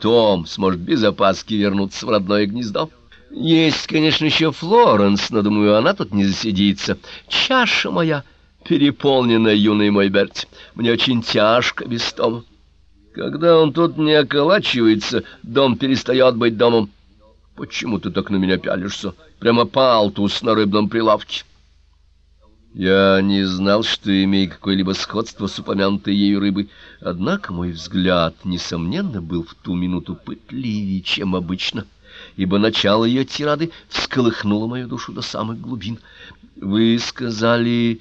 Том сможет без опаски вернуться в родное гнездо. Есть, конечно, еще Флоренс, но, думаю, она тут не засидится. Чаша моя переполнена, юный мой Берти. Мне очень тяжко без Тома. Когда он тут не околачивается, дом перестает быть домом. Почему ты так на меня пялишься? Прямо палтус на рыбном прилавке. Я не знал, что имею какое-либо сходство с упомянутой ею рыбой, однако мой взгляд, несомненно, был в ту минуту пытливее, чем обычно, ибо начало ее тирады всколыхнуло мою душу до самых глубин. Вы сказали,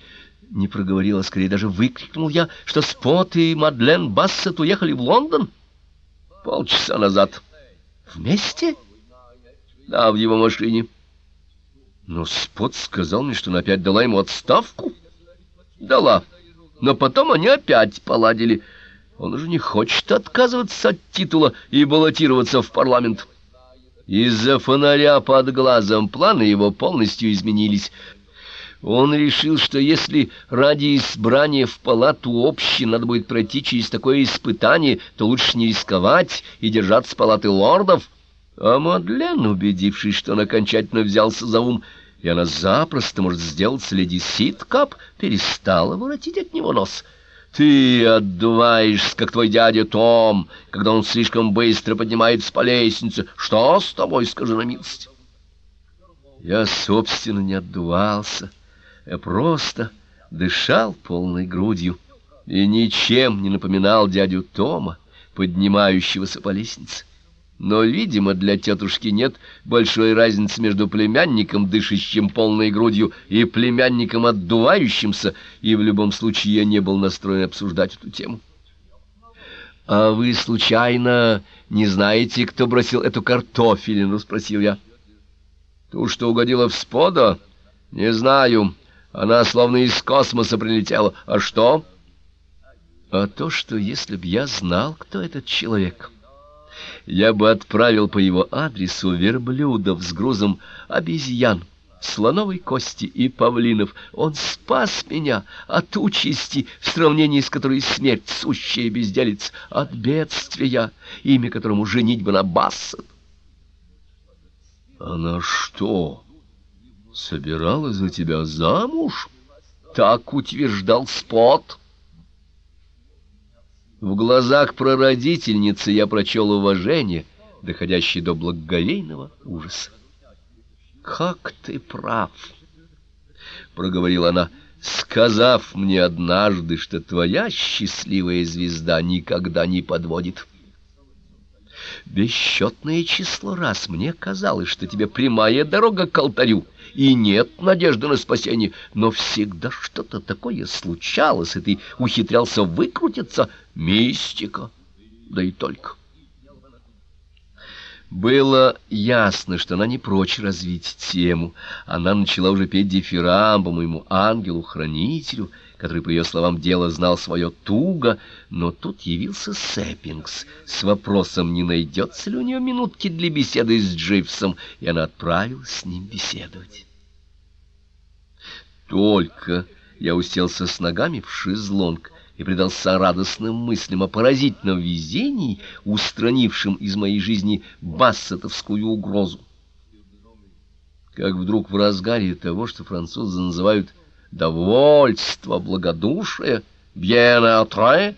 не проговорила, скорее даже выкрикнул я, что Спот и Мадлен Бассет уехали в Лондон полчаса назад. Вместе? Да, в его машине. Но Спот сказал мне, что она опять дала ему отставку. Дала. Но потом они опять поладили. Он уже не хочет отказываться от титула и баллотироваться в парламент. Из-за фонаря под глазом планы его полностью изменились. Он решил, что если ради избрания в палату общин надо будет пройти через такое испытание, то лучше не рисковать и держаться палаты лордов. А Мадлен, убедившись, что он окончательно взялся за ум, и она запросто может сделать леди Ситкап, перестала воротить от него нос. Ты отдуваешься, как твой дядя Том, когда он слишком быстро поднимается по лестнице. Что с тобой, скажи на милость? Я, собственно, не отдувался. Я просто дышал полной грудью и ничем не напоминал дядю Тома, поднимающегося по лестнице. Но, видимо, для тетушки нет большой разницы между племянником, дышащим полной грудью, и племянником, отдувающимся, и в любом случае я не был настроен обсуждать эту тему. — А вы, случайно, не знаете, кто бросил эту картофелину? — спросил я. — Ту, что угодила в спода? — Не знаю. Она словно из космоса прилетела. А что? — А то, что если б я знал, кто этот человек я бы отправил по его адресу верблюдов с грузом обезьян, слоновой кости и павлинов. Он спас меня от участи, в сравнении с которой смерть сущая безделец, от бедствия, имя которому женитьба на Бассет. Она что, собиралась за тебя замуж? Так утверждал Спот. В глазах прародительницы я прочел уважение, доходящее до благоговейного ужаса. «Как ты прав!» — проговорила она, сказав мне однажды, что твоя счастливая звезда никогда не подводит. Бесчетное число раз мне казалось, что тебе прямая дорога к алтарю, и нет надежды на спасение, но всегда что-то такое случалось, и ты ухитрялся выкрутиться. Мистика, да и только. Было ясно, что она не прочь развить тему. Она начала уже петь дифирамбу моему ангелу-хранителю, который, по ее словам, дело знал свое туго, но тут явился Сэппингс с вопросом, не найдется ли у нее минутки для беседы с Дживсом, и она отправилась с ним беседовать. Только я уселся с ногами в шезлонг, и предался радостным мыслям о поразительном везении, устранившем из моей жизни бассетовскую угрозу. Как вдруг в разгаре того, что французы называют «довольство, благодушие», «bien après»,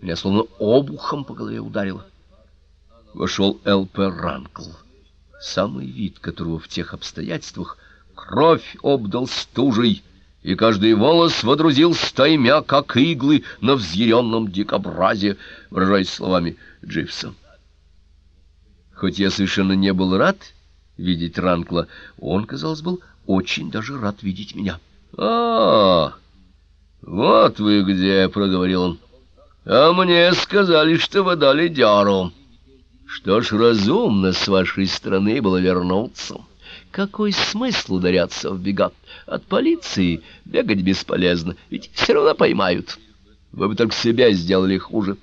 меня словно обухом по голове ударило. Вошел Л.П. Ранкл, самый вид которого в тех обстоятельствах кровь обдал стужей, и каждый волос водрузил стаймя, как иглы на взъяренном дикобразе, выражаясь словами Дживса. Хоть я совершенно не был рад видеть Ранкла, он, казалось, был очень даже рад видеть меня. — А, вот вы где, — проговорил он. — А мне сказали, что вы дали дяру. Что ж, разумно с вашей стороны было вернуться. — какой смысл ударяться в бега? От полиции бегать бесполезно, ведь все равно поймают. Вы бы только себя сделали хуже.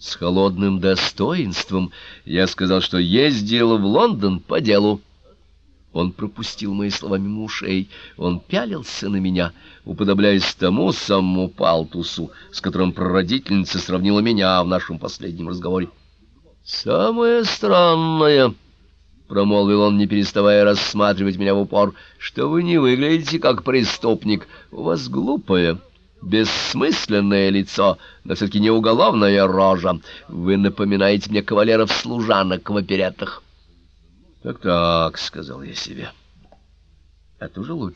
С холодным достоинством я сказал, что ездил в Лондон по делу. Он пропустил мои слова мимо ушей. Он пялился на меня, уподобляясь тому самому палтусу, с которым прародительница сравнила меня в нашем последнем разговоре. Самое странное, — промолвил он, не переставая рассматривать меня в упор, — что вы не выглядите как преступник. У вас глупое, бессмысленное лицо, но все-таки не уголовная рожа. Вы напоминаете мне кавалеров-служанок в оперетах. — Так-так, — сказал я себе, — это уже лучше.